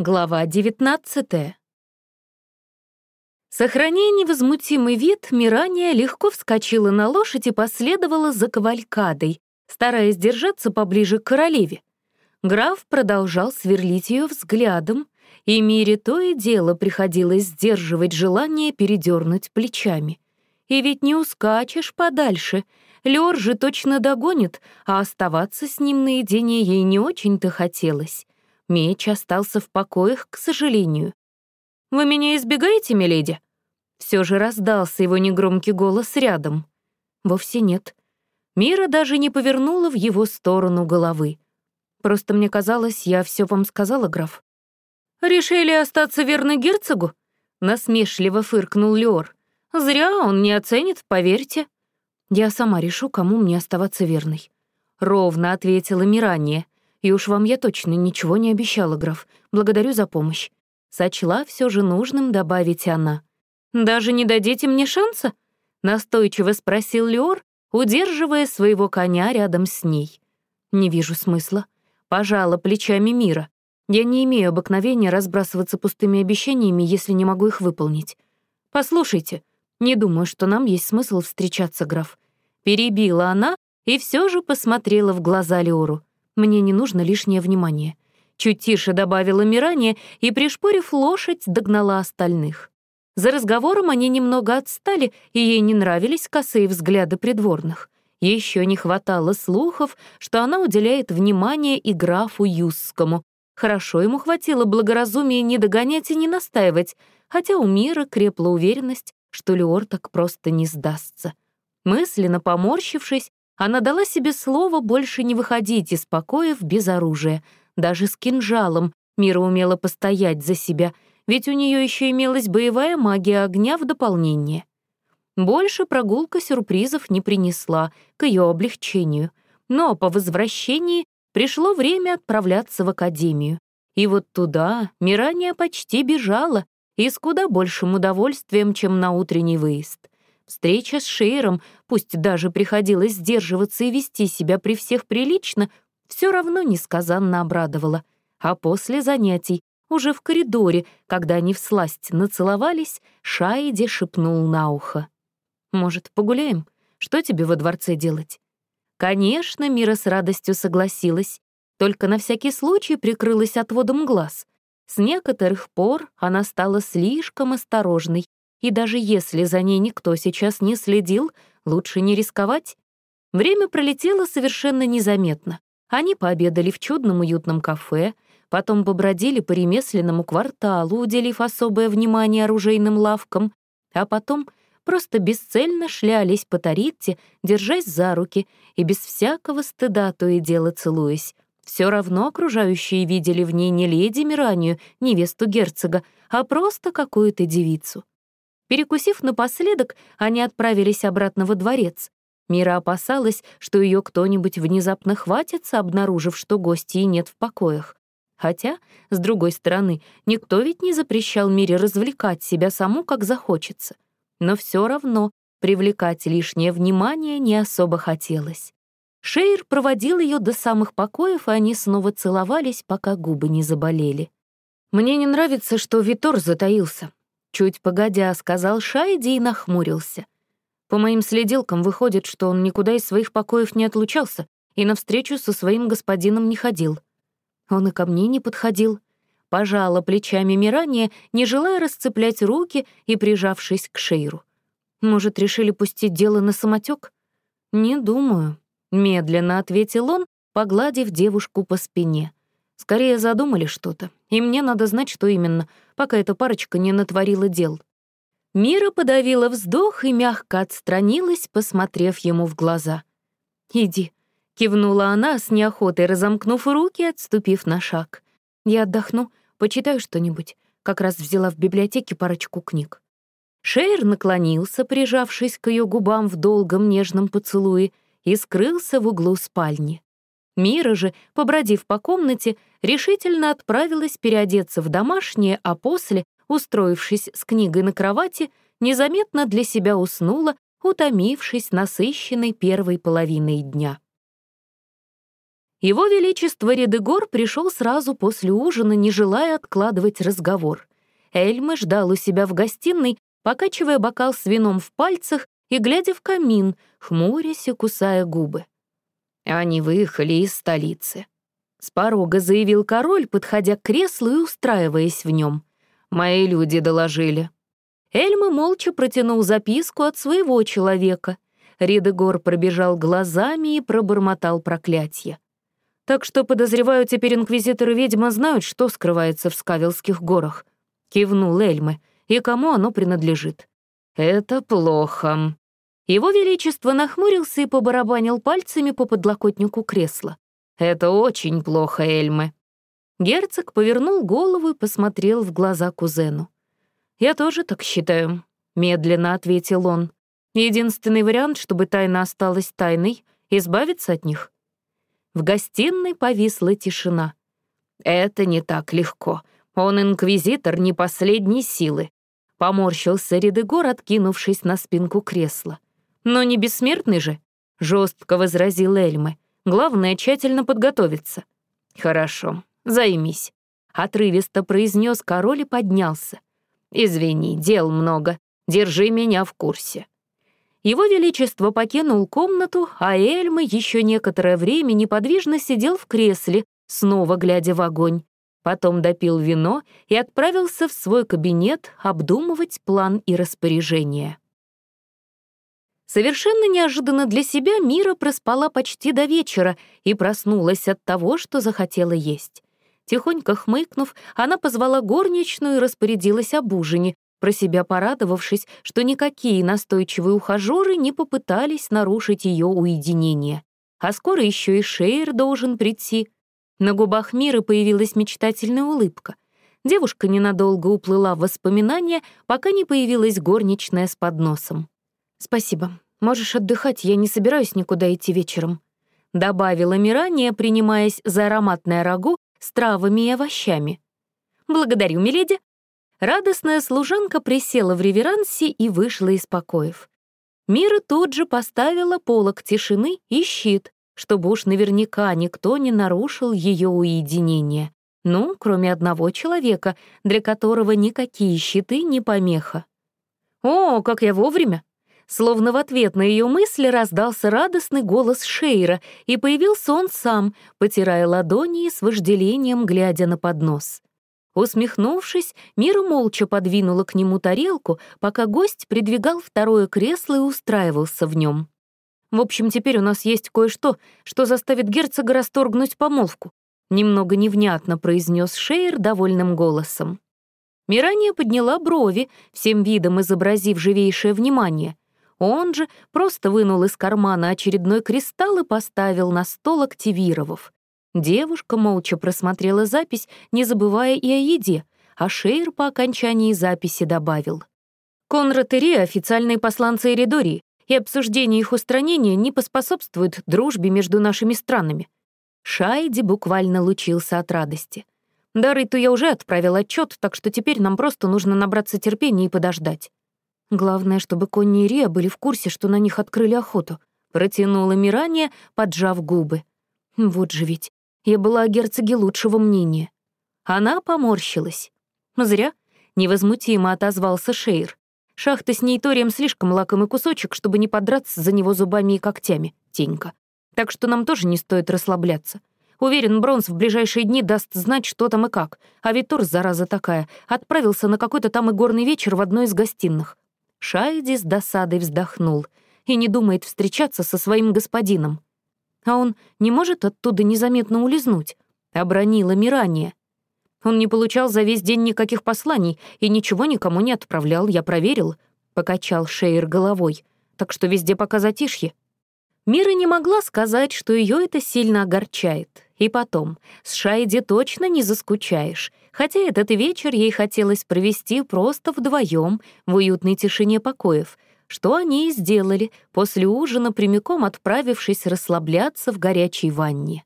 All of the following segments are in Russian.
Глава 19 Сохраняя невозмутимый вид, Мирания легко вскочила на лошадь и последовала за кавалькадой, стараясь держаться поближе к королеве. Граф продолжал сверлить ее взглядом, и Мире то и дело приходилось сдерживать желание передернуть плечами. И ведь не ускачешь подальше. Лёр же точно догонит, а оставаться с ним наедине ей не очень-то хотелось. Меч остался в покоях, к сожалению. «Вы меня избегаете, миледи?» Все же раздался его негромкий голос рядом. Вовсе нет. Мира даже не повернула в его сторону головы. Просто мне казалось, я все вам сказала, граф. «Решили остаться верны герцогу?» — насмешливо фыркнул Леор. «Зря он не оценит, поверьте». «Я сама решу, кому мне оставаться верной». Ровно ответила Мирания. «И уж вам я точно ничего не обещала, граф. Благодарю за помощь». Сочла все же нужным добавить она. «Даже не дадите мне шанса?» — настойчиво спросил Леор, удерживая своего коня рядом с ней. «Не вижу смысла». Пожала плечами мира. Я не имею обыкновения разбрасываться пустыми обещаниями, если не могу их выполнить. Послушайте, не думаю, что нам есть смысл встречаться, граф. Перебила она и все же посмотрела в глаза Леору. Мне не нужно лишнее внимание. Чуть тише добавила Мирания и, пришпорив лошадь, догнала остальных. За разговором они немного отстали, и ей не нравились косые взгляды придворных. Еще не хватало слухов, что она уделяет внимание и графу Юсскому. Хорошо ему хватило благоразумия не догонять и не настаивать, хотя у Мира крепла уверенность, что Леор так просто не сдастся. Мысленно поморщившись, она дала себе слово больше не выходить из покоев без оружия. Даже с кинжалом Мира умела постоять за себя, ведь у нее еще имелась боевая магия огня в дополнение. Больше прогулка сюрпризов не принесла к ее облегчению, но по возвращении пришло время отправляться в академию. И вот туда Мирания почти бежала, и с куда большим удовольствием, чем на утренний выезд. Встреча с Шейром, пусть даже приходилось сдерживаться и вести себя при всех прилично, все равно несказанно обрадовала. А после занятий, уже в коридоре, когда они всласть нацеловались, Шаиде шепнул на ухо. «Может, погуляем? Что тебе во дворце делать?» Конечно, Мира с радостью согласилась, только на всякий случай прикрылась отводом глаз. С некоторых пор она стала слишком осторожной, и даже если за ней никто сейчас не следил, лучше не рисковать. Время пролетело совершенно незаметно. Они пообедали в чудном уютном кафе, потом побродили по ремесленному кварталу, уделив особое внимание оружейным лавкам, а потом просто бесцельно шлялись по Таритте, держась за руки и без всякого стыда то и дело целуясь. Все равно окружающие видели в ней не леди Миранию, невесту герцога, а просто какую-то девицу. Перекусив напоследок, они отправились обратно во дворец. Мира опасалась, что ее кто-нибудь внезапно хватится, обнаружив, что гостей нет в покоях. Хотя, с другой стороны, никто ведь не запрещал Мире развлекать себя саму, как захочется — но все равно привлекать лишнее внимание не особо хотелось. Шейр проводил ее до самых покоев, и они снова целовались, пока губы не заболели. «Мне не нравится, что Витор затаился», — чуть погодя сказал Шайди и нахмурился. «По моим следилкам выходит, что он никуда из своих покоев не отлучался и навстречу со своим господином не ходил. Он и ко мне не подходил пожала плечами Мирания, не желая расцеплять руки и прижавшись к Шейру. «Может, решили пустить дело на самотек? «Не думаю», — медленно ответил он, погладив девушку по спине. «Скорее задумали что-то, и мне надо знать, что именно, пока эта парочка не натворила дел». Мира подавила вздох и мягко отстранилась, посмотрев ему в глаза. «Иди», — кивнула она, с неохотой разомкнув руки, отступив на шаг. «Я отдохну, Почитаю что-нибудь. Как раз взяла в библиотеке парочку книг». Шейр наклонился, прижавшись к ее губам в долгом нежном поцелуе, и скрылся в углу спальни. Мира же, побродив по комнате, решительно отправилась переодеться в домашнее, а после, устроившись с книгой на кровати, незаметно для себя уснула, утомившись насыщенной первой половиной дня. Его Величество Редегор пришел сразу после ужина, не желая откладывать разговор. Эльмы ждал у себя в гостиной, покачивая бокал с вином в пальцах и глядя в камин, хмурясь и кусая губы. Они выехали из столицы. С порога заявил король, подходя к креслу и устраиваясь в нем. «Мои люди доложили». Эльма молча протянул записку от своего человека. Ридегор пробежал глазами и пробормотал проклятие. Так что, подозреваю, теперь инквизиторы ведьма знают, что скрывается в Скавелских горах. Кивнул Эльмы. И кому оно принадлежит. Это плохо. Его Величество нахмурился и побарабанил пальцами по подлокотнику кресла. Это очень плохо, Эльмы. Герцог повернул голову и посмотрел в глаза кузену. «Я тоже так считаю», — медленно ответил он. «Единственный вариант, чтобы тайна осталась тайной — избавиться от них». В гостиной повисла тишина. «Это не так легко. Он инквизитор не последней силы», — поморщился Редегор, откинувшись на спинку кресла. «Но не бессмертный же», — жестко возразил Эльмы. «Главное — тщательно подготовиться». «Хорошо, займись», — отрывисто произнес король и поднялся. «Извини, дел много. Держи меня в курсе». Его Величество покинул комнату, а Эльма еще некоторое время неподвижно сидел в кресле, снова глядя в огонь. Потом допил вино и отправился в свой кабинет обдумывать план и распоряжение. Совершенно неожиданно для себя Мира проспала почти до вечера и проснулась от того, что захотела есть. Тихонько хмыкнув, она позвала горничную и распорядилась об ужине, про себя порадовавшись, что никакие настойчивые ухажеры не попытались нарушить ее уединение. А скоро еще и Шейр должен прийти. На губах Миры появилась мечтательная улыбка. Девушка ненадолго уплыла в воспоминания, пока не появилась горничная с подносом. «Спасибо. Можешь отдыхать, я не собираюсь никуда идти вечером», — добавила Мирания, принимаясь за ароматное рагу с травами и овощами. «Благодарю, миледи», Радостная служанка присела в реверансе и вышла из покоев. Мира тут же поставила полок тишины и щит, чтобы уж наверняка никто не нарушил ее уединение. Ну, кроме одного человека, для которого никакие щиты не помеха. «О, как я вовремя!» Словно в ответ на ее мысли раздался радостный голос Шейра, и появился он сам, потирая ладони и с вожделением глядя на поднос. Усмехнувшись, Мира молча подвинула к нему тарелку, пока гость придвигал второе кресло и устраивался в нем. «В общем, теперь у нас есть кое-что, что заставит герцога расторгнуть помолвку», немного невнятно произнес Шейер довольным голосом. Мирания подняла брови, всем видом изобразив живейшее внимание. Он же просто вынул из кармана очередной кристалл и поставил на стол, активировав. Девушка молча просмотрела запись, не забывая и о еде, а Шейр по окончании записи добавил. «Конрад и Ри — официальные посланцы Эридории, и обсуждение их устранения не поспособствует дружбе между нашими странами». Шайди буквально лучился от радости. «Дарыту я уже отправил отчет, так что теперь нам просто нужно набраться терпения и подождать. Главное, чтобы Конни и Рия были в курсе, что на них открыли охоту», — протянула Мирания, поджав губы. «Вот же ведь, я была о герцоге лучшего мнения. Она поморщилась. Зря. Невозмутимо отозвался Шейр. Шахта с нейторием слишком лакомый кусочек, чтобы не подраться за него зубами и когтями, Тенька. Так что нам тоже не стоит расслабляться. Уверен, Бронз в ближайшие дни даст знать, что там и как. А Витор, зараза такая, отправился на какой-то там игорный вечер в одной из гостиных. Шайди с досадой вздохнул и не думает встречаться со своим господином. А он не может оттуда незаметно улизнуть?» — обронила Мирания. «Он не получал за весь день никаких посланий и ничего никому не отправлял, я проверил», — покачал Шейер головой. «Так что везде пока затишье». Мира не могла сказать, что ее это сильно огорчает. И потом, с Шайди точно не заскучаешь, хотя этот вечер ей хотелось провести просто вдвоем в уютной тишине покоев — что они и сделали, после ужина прямиком отправившись расслабляться в горячей ванне.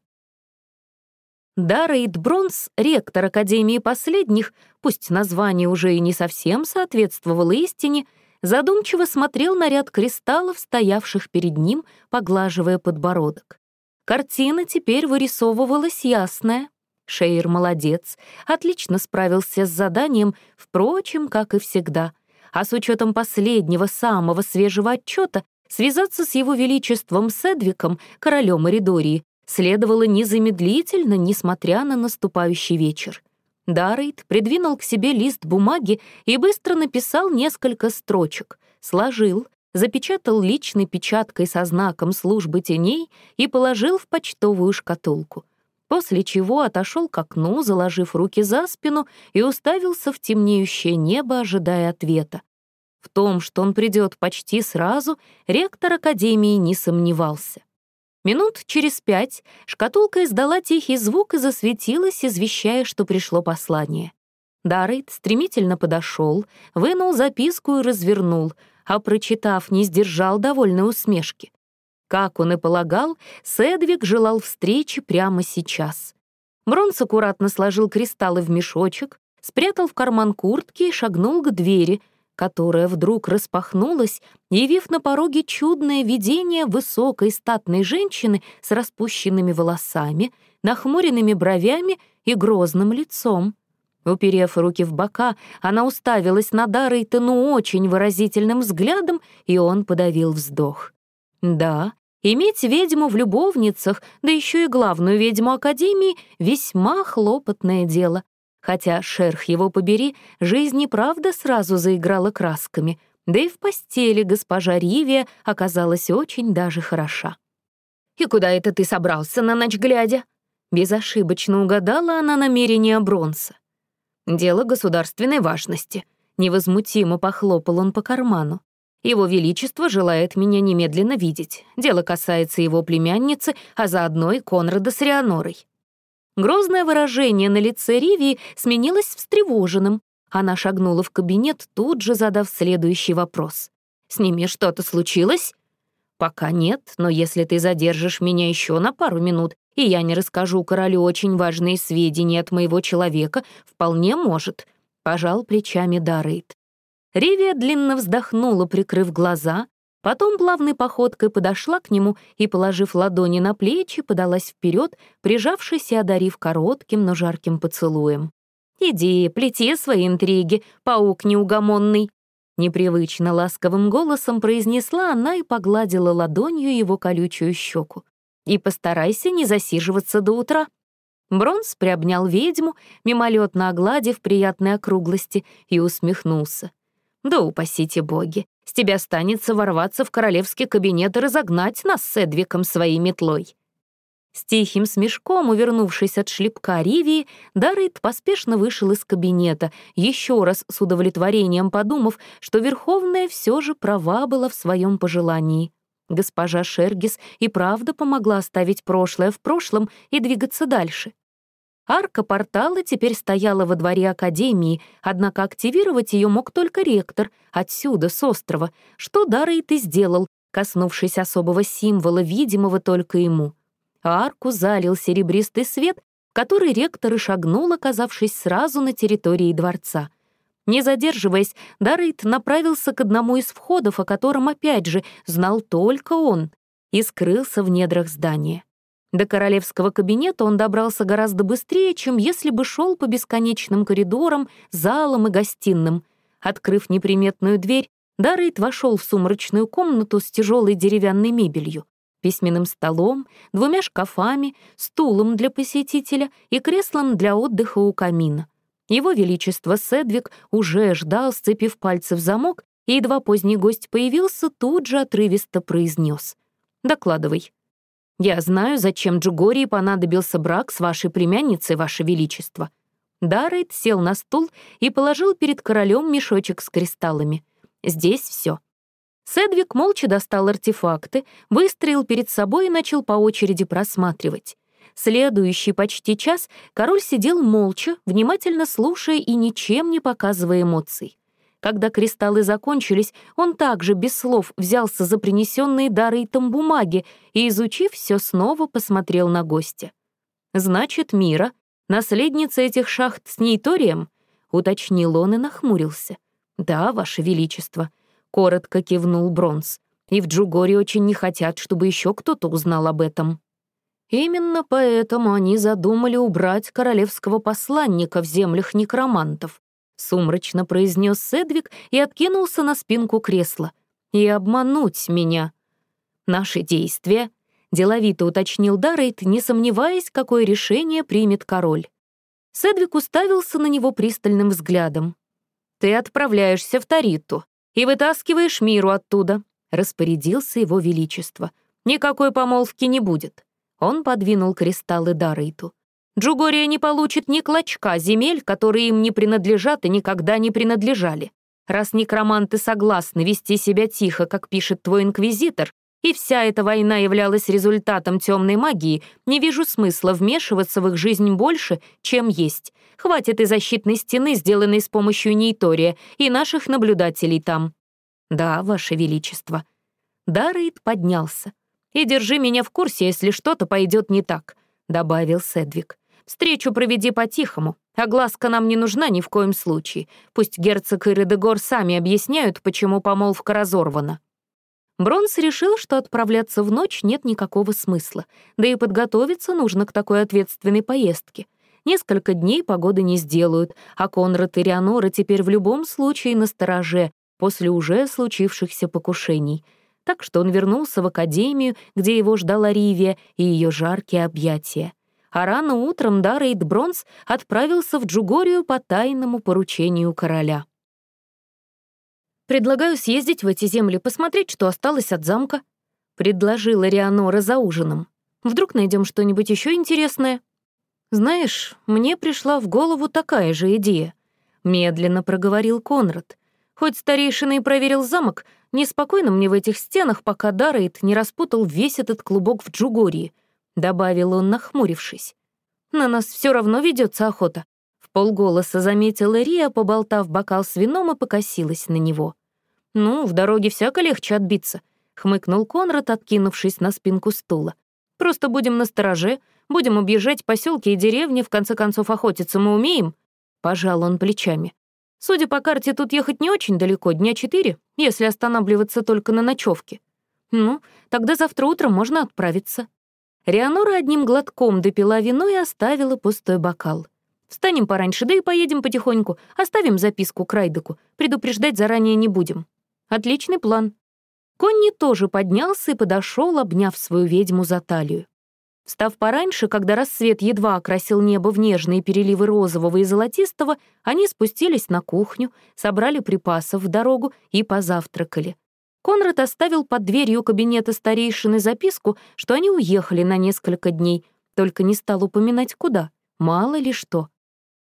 Даррейд Бронс, ректор Академии последних, пусть название уже и не совсем соответствовало истине, задумчиво смотрел на ряд кристаллов, стоявших перед ним, поглаживая подбородок. Картина теперь вырисовывалась ясная. Шейер молодец, отлично справился с заданием, впрочем, как и всегда. А с учетом последнего, самого свежего отчета, связаться с его величеством Седвиком, королем Эридории, следовало незамедлительно, несмотря на наступающий вечер. Даррейд придвинул к себе лист бумаги и быстро написал несколько строчек, сложил, запечатал личной печаткой со знаком службы теней и положил в почтовую шкатулку — после чего отошел к окну, заложив руки за спину и уставился в темнеющее небо, ожидая ответа. В том, что он придет почти сразу, ректор Академии не сомневался. Минут через пять шкатулка издала тихий звук и засветилась, извещая, что пришло послание. Даррейд стремительно подошел, вынул записку и развернул, а, прочитав, не сдержал довольной усмешки. Как он и полагал, Седвик желал встречи прямо сейчас. Бронс аккуратно сложил кристаллы в мешочек, спрятал в карман куртки и шагнул к двери, которая вдруг распахнулась, явив на пороге чудное видение высокой статной женщины с распущенными волосами, нахмуренными бровями и грозным лицом. Уперев руки в бока, она уставилась на Даррейтону очень выразительным взглядом, и он подавил вздох. Да, Иметь ведьму в любовницах, да еще и главную ведьму Академии, весьма хлопотное дело. Хотя, шерх его побери, жизнь и правда сразу заиграла красками, да и в постели госпожа Ривия оказалась очень даже хороша. «И куда это ты собрался на ночь глядя?» Безошибочно угадала она намерение Бронса. «Дело государственной важности», — невозмутимо похлопал он по карману. Его Величество желает меня немедленно видеть. Дело касается его племянницы, а заодно и Конрада с Рианорой». Грозное выражение на лице Ривии сменилось встревоженным. Она шагнула в кабинет, тут же задав следующий вопрос. «С ними что-то случилось?» «Пока нет, но если ты задержишь меня еще на пару минут, и я не расскажу королю очень важные сведения от моего человека, вполне может», — пожал плечами Даррейт. Ривия длинно вздохнула, прикрыв глаза, потом плавной походкой подошла к нему и, положив ладони на плечи, подалась вперед, прижавшись и одарив коротким, но жарким поцелуем. «Иди, плети свои интриги, паук неугомонный!» Непривычно ласковым голосом произнесла она и погладила ладонью его колючую щеку. «И постарайся не засиживаться до утра». Бронз приобнял ведьму, мимолетно огладив приятной округлости, и усмехнулся. Да упасите боги, с тебя станется ворваться в королевский кабинет и разогнать нас с Эдвиком своей метлой». С тихим смешком, увернувшись от шлепка Ривии, Даррейд поспешно вышел из кабинета, еще раз с удовлетворением подумав, что Верховная все же права была в своем пожелании. Госпожа Шергис и правда помогла оставить прошлое в прошлом и двигаться дальше. Арка портала теперь стояла во дворе Академии, однако активировать ее мог только ректор, отсюда, с острова, что Даррейт и сделал, коснувшись особого символа, видимого только ему. арку залил серебристый свет, который ректор и шагнул, оказавшись сразу на территории дворца. Не задерживаясь, Даррейт направился к одному из входов, о котором, опять же, знал только он, и скрылся в недрах здания. До королевского кабинета он добрался гораздо быстрее, чем если бы шел по бесконечным коридорам, залам и гостиным. Открыв неприметную дверь, Даррейт вошел в сумрачную комнату с тяжелой деревянной мебелью, письменным столом, двумя шкафами, стулом для посетителя и креслом для отдыха у камина. Его Величество Седвик уже ждал, сцепив пальцы в замок, и едва поздний гость появился, тут же отрывисто произнес. «Докладывай». Я знаю, зачем Джугории понадобился брак с вашей племянницей, ваше величество». Даррейд сел на стул и положил перед королем мешочек с кристаллами. «Здесь все. Седвик молча достал артефакты, выстроил перед собой и начал по очереди просматривать. Следующий почти час король сидел молча, внимательно слушая и ничем не показывая эмоций. Когда кристаллы закончились, он также без слов взялся за принесенные Даррейтом бумаги и, изучив все, снова посмотрел на гостя. «Значит, Мира, наследница этих шахт с Нейторием?» — уточнил он и нахмурился. «Да, Ваше Величество», — коротко кивнул Бронз. «И в Джугоре очень не хотят, чтобы еще кто-то узнал об этом». Именно поэтому они задумали убрать королевского посланника в землях некромантов. Сумрачно произнес Седвик и откинулся на спинку кресла. И обмануть меня. Наши действия, деловито уточнил Даррейт, не сомневаясь, какое решение примет король. Седвик уставился на него пристальным взглядом. «Ты отправляешься в Тариту и вытаскиваешь миру оттуда», — распорядился его величество. «Никакой помолвки не будет». Он подвинул кристаллы Дарейту. «Джугория не получит ни клочка земель, которые им не принадлежат и никогда не принадлежали. Раз некроманты согласны вести себя тихо, как пишет твой инквизитор, и вся эта война являлась результатом темной магии, не вижу смысла вмешиваться в их жизнь больше, чем есть. Хватит и защитной стены, сделанной с помощью нейтория, и наших наблюдателей там. Да, Ваше Величество. Даррейд поднялся. «И держи меня в курсе, если что-то пойдет не так», — добавил Седвик. «Встречу проведи по-тихому. Огласка нам не нужна ни в коем случае. Пусть герцог и Редегор сами объясняют, почему помолвка разорвана». Бронс решил, что отправляться в ночь нет никакого смысла, да и подготовиться нужно к такой ответственной поездке. Несколько дней погоды не сделают, а Конрад и Рианора теперь в любом случае на стороже после уже случившихся покушений. Так что он вернулся в академию, где его ждала Ривия и ее жаркие объятия. А рано утром Даррейд Бронс отправился в Джугорию по тайному поручению короля. «Предлагаю съездить в эти земли, посмотреть, что осталось от замка», — предложила Рианора за ужином. «Вдруг найдем что-нибудь еще интересное?» «Знаешь, мне пришла в голову такая же идея», — медленно проговорил Конрад. «Хоть старейшина и проверил замок, неспокойно мне в этих стенах, пока Даррейд не распутал весь этот клубок в Джугории», — добавил он, нахмурившись. «На нас все равно ведется охота», — в полголоса заметила Рия, поболтав бокал с вином и покосилась на него. «Ну, в дороге всяко легче отбиться», — хмыкнул Конрад, откинувшись на спинку стула. «Просто будем на стороже, будем объезжать поселки и деревни, в конце концов охотиться мы умеем?» Пожал он плечами. «Судя по карте, тут ехать не очень далеко, дня четыре, если останавливаться только на ночевке. Ну, тогда завтра утром можно отправиться». Рианора одним глотком допила вино и оставила пустой бокал. «Встанем пораньше, да и поедем потихоньку. Оставим записку Крайдеку. Предупреждать заранее не будем. Отличный план. Конни тоже поднялся и подошел, обняв свою ведьму за талию. Встав пораньше, когда рассвет едва окрасил небо в нежные переливы розового и золотистого, они спустились на кухню, собрали припасов в дорогу и позавтракали. Конрад оставил под дверью кабинета старейшины записку, что они уехали на несколько дней, только не стал упоминать куда, мало ли что.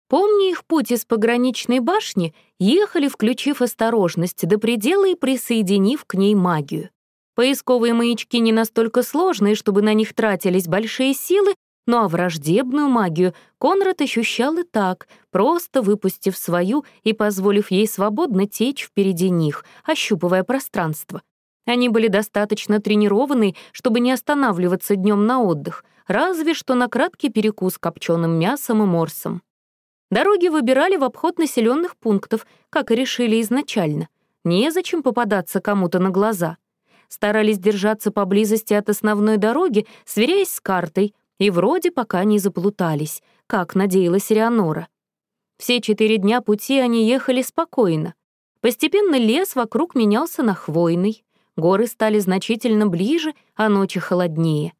Помня их путь из пограничной башни, ехали, включив осторожность до предела и присоединив к ней магию. Поисковые маячки не настолько сложные, чтобы на них тратились большие силы, но а враждебную магию Конрад ощущал и так, просто выпустив свою и позволив ей свободно течь впереди них, ощупывая пространство. Они были достаточно тренированы, чтобы не останавливаться днем на отдых, разве что на краткий перекус копченым мясом и морсом. Дороги выбирали в обход населенных пунктов, как и решили изначально. Незачем попадаться кому-то на глаза. Старались держаться поблизости от основной дороги, сверяясь с картой, и вроде пока не заплутались, как надеялась Рианора. Все четыре дня пути они ехали спокойно. Постепенно лес вокруг менялся на хвойный, горы стали значительно ближе, а ночи холоднее.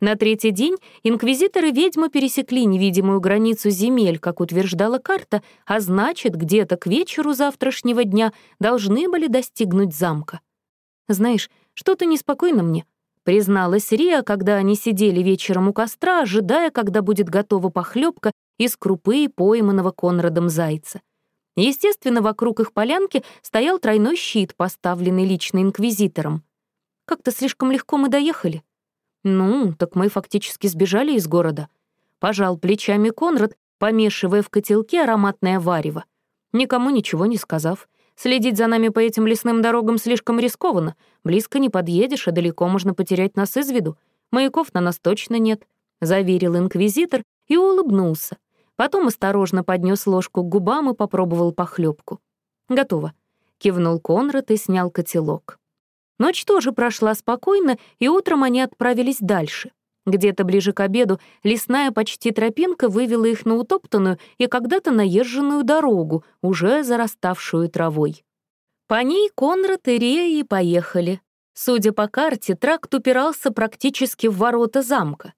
На третий день инквизиторы ведьмы пересекли невидимую границу земель, как утверждала карта, а значит, где-то к вечеру завтрашнего дня должны были достигнуть замка. «Знаешь, что-то неспокойно мне», — призналась Риа, когда они сидели вечером у костра, ожидая, когда будет готова похлебка из крупы пойманного Конрадом зайца. Естественно, вокруг их полянки стоял тройной щит, поставленный лично инквизитором. «Как-то слишком легко мы доехали», «Ну, так мы фактически сбежали из города», — пожал плечами Конрад, помешивая в котелке ароматное варево. Никому ничего не сказав. Следить за нами по этим лесным дорогам слишком рискованно. Близко не подъедешь, а далеко можно потерять нас из виду. Маяков на нас точно нет», — заверил инквизитор и улыбнулся. Потом осторожно поднес ложку к губам и попробовал похлебку. «Готово», — кивнул Конрад и снял котелок. Ночь тоже прошла спокойно, и утром они отправились дальше. Где-то ближе к обеду лесная почти тропинка вывела их на утоптанную и когда-то наезженную дорогу, уже зараставшую травой. По ней Конрад и Рия и поехали. Судя по карте, тракт упирался практически в ворота замка.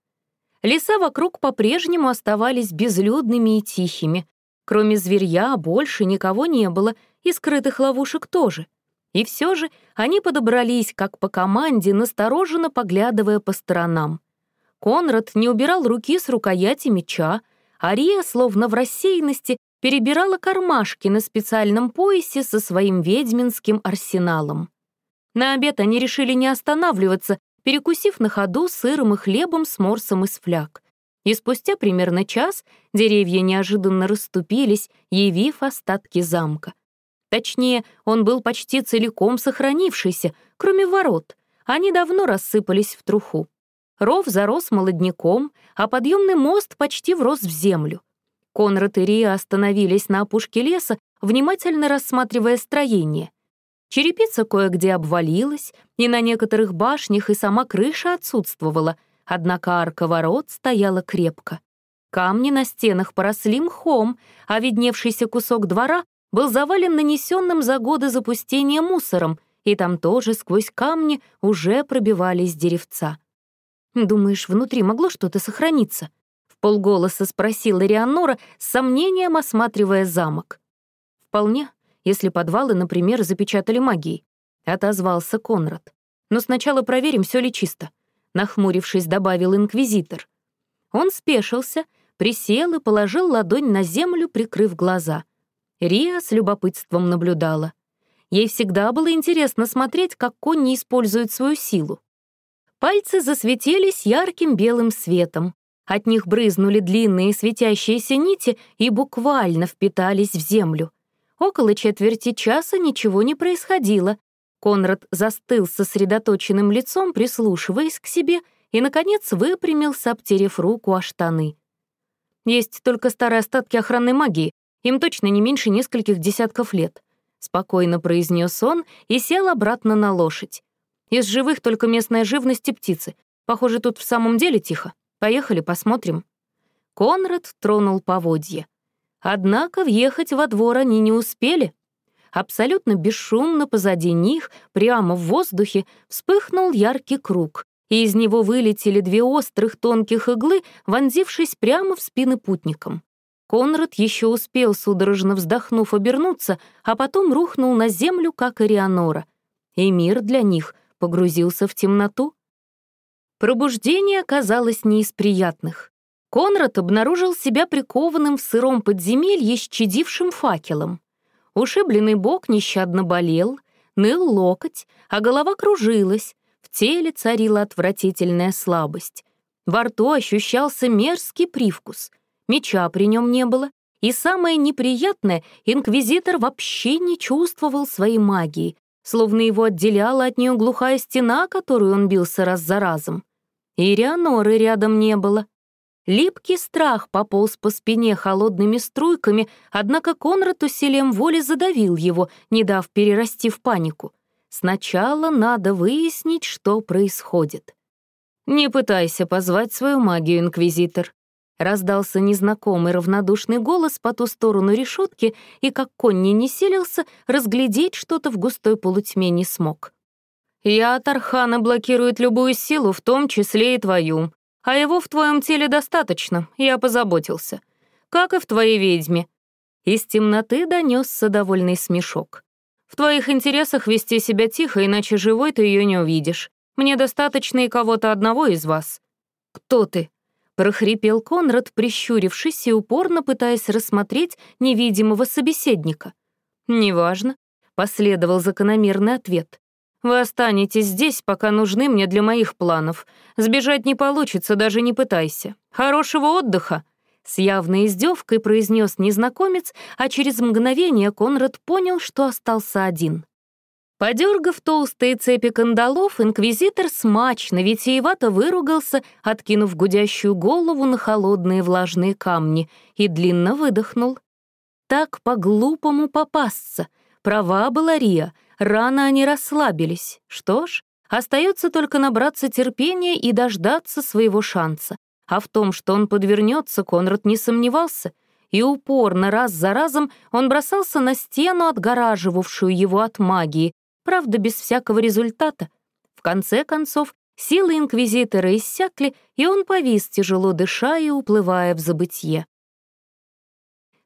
Леса вокруг по-прежнему оставались безлюдными и тихими. Кроме зверья больше никого не было, и скрытых ловушек тоже. И все же они подобрались, как по команде, настороженно поглядывая по сторонам. Конрад не убирал руки с рукояти меча, а Рия, словно в рассеянности, перебирала кармашки на специальном поясе со своим ведьминским арсеналом. На обед они решили не останавливаться, перекусив на ходу сыром и хлебом с морсом из фляг. И спустя примерно час деревья неожиданно расступились, явив остатки замка. Точнее, он был почти целиком сохранившийся, кроме ворот. Они давно рассыпались в труху. Ров зарос молодняком, а подъемный мост почти врос в землю. Конрад и Рия остановились на опушке леса, внимательно рассматривая строение. Черепица кое-где обвалилась, и на некоторых башнях и сама крыша отсутствовала, однако арка ворот стояла крепко. Камни на стенах поросли мхом, а видневшийся кусок двора был завален нанесенным за годы запустения мусором, и там тоже сквозь камни уже пробивались деревца. «Думаешь, внутри могло что-то сохраниться?» — в полголоса спросила Рианнора, с сомнением осматривая замок. «Вполне, если подвалы, например, запечатали магией», — отозвался Конрад. «Но сначала проверим, все ли чисто», — нахмурившись, добавил инквизитор. Он спешился, присел и положил ладонь на землю, прикрыв глаза. Риа с любопытством наблюдала. Ей всегда было интересно смотреть, как конь не использует свою силу. Пальцы засветились ярким белым светом. От них брызнули длинные светящиеся нити и буквально впитались в землю. Около четверти часа ничего не происходило. Конрад застыл сосредоточенным лицом, прислушиваясь к себе, и, наконец, выпрямился, обтерев руку о штаны. «Есть только старые остатки охранной магии. Им точно не меньше нескольких десятков лет», — спокойно произнес он и сел обратно на лошадь. Из живых только местная живность и птицы. Похоже, тут в самом деле тихо. Поехали, посмотрим». Конрад тронул поводье. Однако въехать во двор они не успели. Абсолютно бесшумно позади них, прямо в воздухе, вспыхнул яркий круг, и из него вылетели две острых тонких иглы, вонзившись прямо в спины путникам. Конрад еще успел, судорожно вздохнув, обернуться, а потом рухнул на землю, как Арианора. И мир для них — погрузился в темноту? Пробуждение оказалось не из приятных. Конрад обнаружил себя прикованным в сыром подземелье с чадившим факелом. Ушибленный бок нещадно болел, ныл локоть, а голова кружилась, в теле царила отвратительная слабость. Во рту ощущался мерзкий привкус, меча при нем не было, и самое неприятное, инквизитор вообще не чувствовал своей магии, словно его отделяла от нее глухая стена, которую он бился раз за разом. И Рианоры рядом не было. Липкий страх пополз по спине холодными струйками, однако Конрад усилием воли задавил его, не дав перерасти в панику. Сначала надо выяснить, что происходит. «Не пытайся позвать свою магию, Инквизитор», Раздался незнакомый равнодушный голос по ту сторону решетки, и, как конь не селился, разглядеть что-то в густой полутьме не смог. «Я от Архана блокирует любую силу, в том числе и твою. А его в твоем теле достаточно, я позаботился. Как и в твоей ведьме». Из темноты донесся довольный смешок. «В твоих интересах вести себя тихо, иначе живой ты ее не увидишь. Мне достаточно и кого-то одного из вас». «Кто ты?» Прохрипел Конрад, прищурившись и упорно пытаясь рассмотреть невидимого собеседника. «Неважно», — последовал закономерный ответ. «Вы останетесь здесь, пока нужны мне для моих планов. Сбежать не получится, даже не пытайся. Хорошего отдыха!» С явной издевкой произнес незнакомец, а через мгновение Конрад понял, что остался один. Подергав толстые цепи кандалов, инквизитор смачно, витиевато выругался, откинув гудящую голову на холодные влажные камни, и длинно выдохнул. Так по-глупому попасться. Права была Рия, рано они расслабились. Что ж, Остается только набраться терпения и дождаться своего шанса. А в том, что он подвернется, Конрад не сомневался. И упорно, раз за разом, он бросался на стену, отгораживавшую его от магии, правда, без всякого результата. В конце концов, силы инквизитора иссякли, и он повис, тяжело дыша и уплывая в забытье.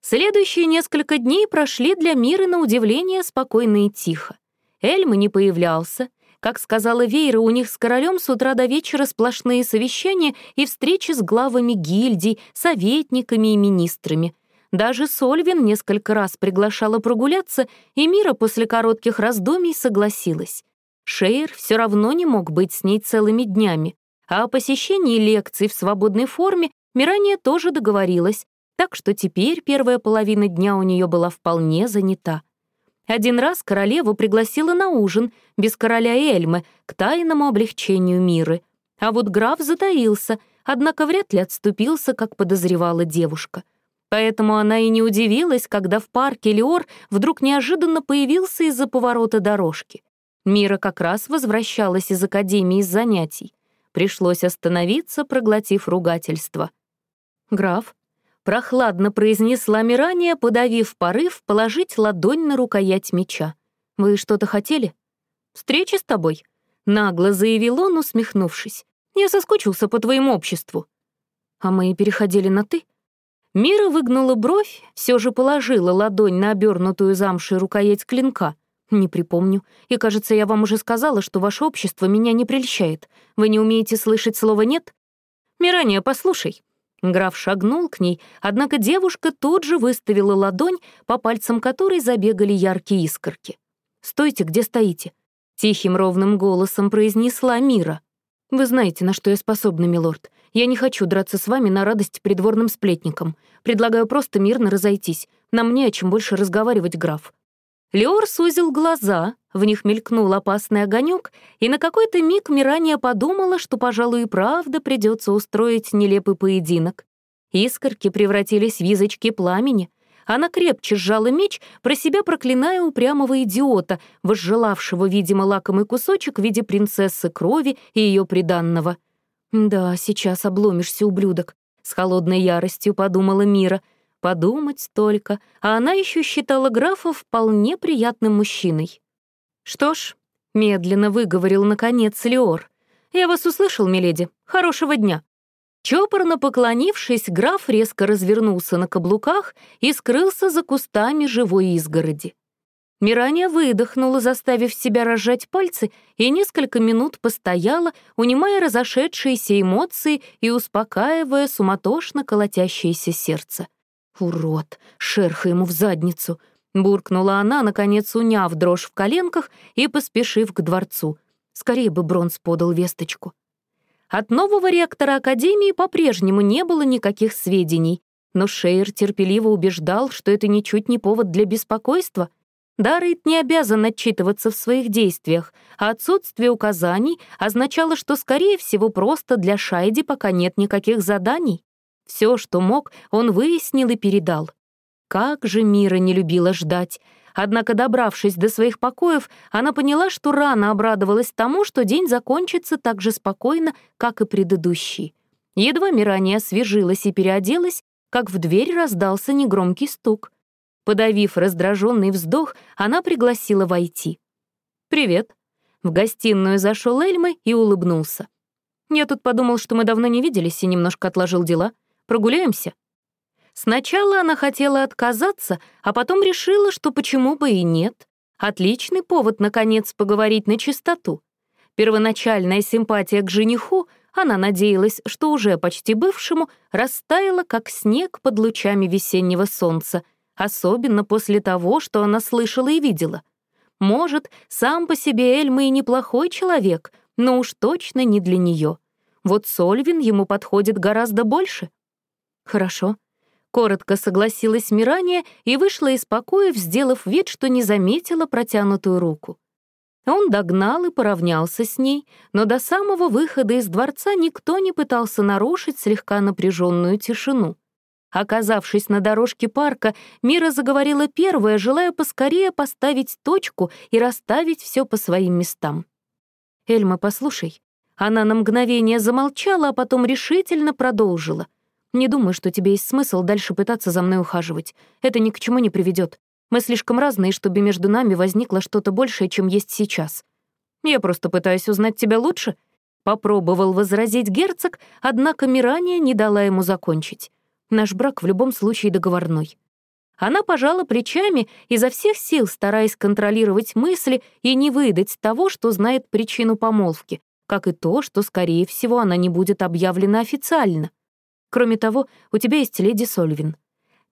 Следующие несколько дней прошли для мира на удивление спокойно и тихо. Эльма не появлялся. Как сказала Вейра, у них с королем с утра до вечера сплошные совещания и встречи с главами гильдий, советниками и министрами. Даже Сольвин несколько раз приглашала прогуляться, и Мира после коротких раздумий согласилась. Шейр все равно не мог быть с ней целыми днями, а о посещении лекций в свободной форме Мирания тоже договорилась, так что теперь первая половина дня у нее была вполне занята. Один раз королеву пригласила на ужин, без короля Эльмы, к тайному облегчению миры. А вот граф затаился, однако вряд ли отступился, как подозревала девушка. Поэтому она и не удивилась, когда в парке Леор вдруг неожиданно появился из-за поворота дорожки. Мира как раз возвращалась из академии с занятий. Пришлось остановиться, проглотив ругательство. «Граф, прохладно произнесла Мирания, подавив порыв положить ладонь на рукоять меча. «Вы что-то хотели?» «Встреча с тобой», — нагло заявил он, усмехнувшись. «Я соскучился по твоему обществу». «А мы переходили на «ты»?» Мира выгнула бровь, все же положила ладонь на обернутую замшей рукоять клинка. «Не припомню. И, кажется, я вам уже сказала, что ваше общество меня не прельщает. Вы не умеете слышать слово «нет»?» «Мирания, послушай», Граф шагнул к ней, однако девушка тут же выставила ладонь, по пальцам которой забегали яркие искорки. «Стойте, где стоите», — тихим ровным голосом произнесла Мира. «Вы знаете, на что я способна, милорд. Я не хочу драться с вами на радость придворным сплетникам. Предлагаю просто мирно разойтись. Нам не о чем больше разговаривать, граф». Леор сузил глаза, в них мелькнул опасный огонек, и на какой-то миг Мирания подумала, что, пожалуй, и правда придется устроить нелепый поединок. Искорки превратились в язычки пламени. Она крепче сжала меч, про себя проклиная упрямого идиота, возжелавшего, видимо, лакомый кусочек в виде принцессы крови и ее приданного. «Да, сейчас обломишься, ублюдок», — с холодной яростью подумала Мира — Подумать только, а она еще считала графа вполне приятным мужчиной. «Что ж», — медленно выговорил наконец Леор, «я вас услышал, миледи. Хорошего дня». Чопорно поклонившись, граф резко развернулся на каблуках и скрылся за кустами живой изгороди. Мирания выдохнула, заставив себя разжать пальцы, и несколько минут постояла, унимая разошедшиеся эмоции и успокаивая суматошно колотящееся сердце. «Урод! Шерха ему в задницу!» Буркнула она, наконец уняв дрожь в коленках и поспешив к дворцу. Скорее бы Бронз подал весточку. От нового ректора Академии по-прежнему не было никаких сведений, но Шейер терпеливо убеждал, что это ничуть не повод для беспокойства. Даррейт не обязан отчитываться в своих действиях, а отсутствие указаний означало, что, скорее всего, просто для Шайди пока нет никаких заданий. Все, что мог, он выяснил и передал. Как же Мира не любила ждать. Однако, добравшись до своих покоев, она поняла, что рано обрадовалась тому, что день закончится так же спокойно, как и предыдущий. Едва Мирания освежилась и переоделась, как в дверь раздался негромкий стук. Подавив раздраженный вздох, она пригласила войти. «Привет». В гостиную зашел Эльмы и улыбнулся. «Я тут подумал, что мы давно не виделись и немножко отложил дела. Прогуляемся?» Сначала она хотела отказаться, а потом решила, что почему бы и нет. Отличный повод, наконец, поговорить на чистоту. Первоначальная симпатия к жениху, она надеялась, что уже почти бывшему, растаяла, как снег под лучами весеннего солнца, особенно после того, что она слышала и видела. Может, сам по себе Эльма и неплохой человек, но уж точно не для нее. Вот Сольвин ему подходит гораздо больше — «Хорошо». Коротко согласилась Мирания и вышла из покоев, сделав вид, что не заметила протянутую руку. Он догнал и поравнялся с ней, но до самого выхода из дворца никто не пытался нарушить слегка напряженную тишину. Оказавшись на дорожке парка, Мира заговорила первая, желая поскорее поставить точку и расставить все по своим местам. «Эльма, послушай». Она на мгновение замолчала, а потом решительно продолжила. «Не думаю, что тебе есть смысл дальше пытаться за мной ухаживать. Это ни к чему не приведет. Мы слишком разные, чтобы между нами возникло что-то большее, чем есть сейчас. Я просто пытаюсь узнать тебя лучше», — попробовал возразить герцог, однако Мирания не дала ему закончить. «Наш брак в любом случае договорной». Она пожала плечами, изо всех сил стараясь контролировать мысли и не выдать того, что знает причину помолвки, как и то, что, скорее всего, она не будет объявлена официально. Кроме того, у тебя есть леди Сольвин.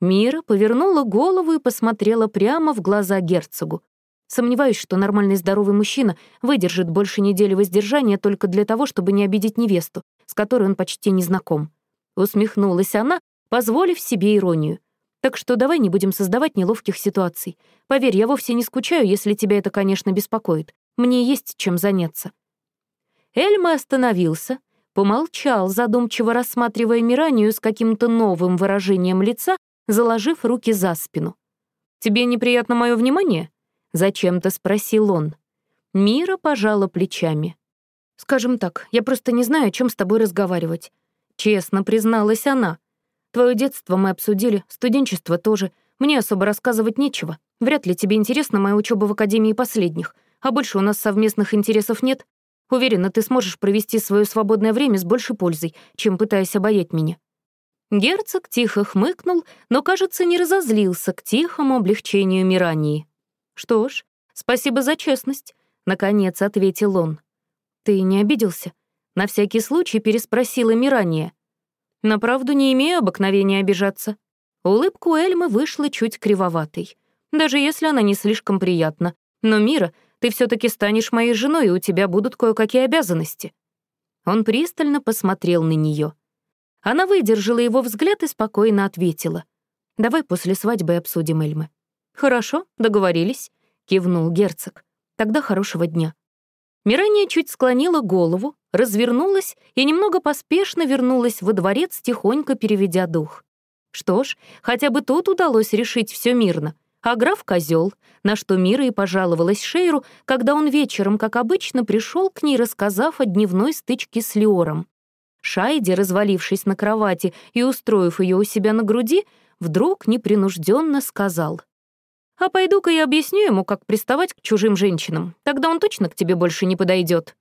Мира повернула голову и посмотрела прямо в глаза герцогу. Сомневаюсь, что нормальный здоровый мужчина выдержит больше недели воздержания только для того, чтобы не обидеть невесту, с которой он почти не знаком. Усмехнулась она, позволив себе иронию. Так что давай не будем создавать неловких ситуаций. Поверь, я вовсе не скучаю, если тебя это, конечно, беспокоит. Мне есть чем заняться». Эльма остановился, помолчал, задумчиво рассматривая Миранию с каким-то новым выражением лица, заложив руки за спину. «Тебе неприятно мое внимание?» — зачем-то спросил он. Мира пожала плечами. «Скажем так, я просто не знаю, о чем с тобой разговаривать», — честно призналась она. Твое детство мы обсудили, студенчество тоже. Мне особо рассказывать нечего. Вряд ли тебе интересна моя учеба в Академии последних, а больше у нас совместных интересов нет. Уверена, ты сможешь провести свое свободное время с большей пользой, чем пытаясь обаять меня». Герцог тихо хмыкнул, но, кажется, не разозлился к тихому облегчению Мирании. «Что ж, спасибо за честность», — наконец ответил он. «Ты не обиделся?» На всякий случай переспросила Мирания. На правду не имею обыкновения обижаться. Улыбка у Эльмы вышла чуть кривоватой. Даже если она не слишком приятна. Но, Мира, ты все таки станешь моей женой, и у тебя будут кое-какие обязанности». Он пристально посмотрел на нее. Она выдержала его взгляд и спокойно ответила. «Давай после свадьбы обсудим, Эльмы». «Хорошо, договорились», — кивнул герцог. «Тогда хорошего дня». Мирания чуть склонила голову, развернулась и немного поспешно вернулась во дворец, тихонько переведя дух. Что ж, хотя бы тут удалось решить все мирно. А граф козел, на что Мира и пожаловалась Шейру, когда он вечером, как обычно, пришел к ней, рассказав о дневной стычке с Леором. Шайди, развалившись на кровати и устроив ее у себя на груди, вдруг непринужденно сказал. «А пойду-ка я объясню ему, как приставать к чужим женщинам. Тогда он точно к тебе больше не подойдет.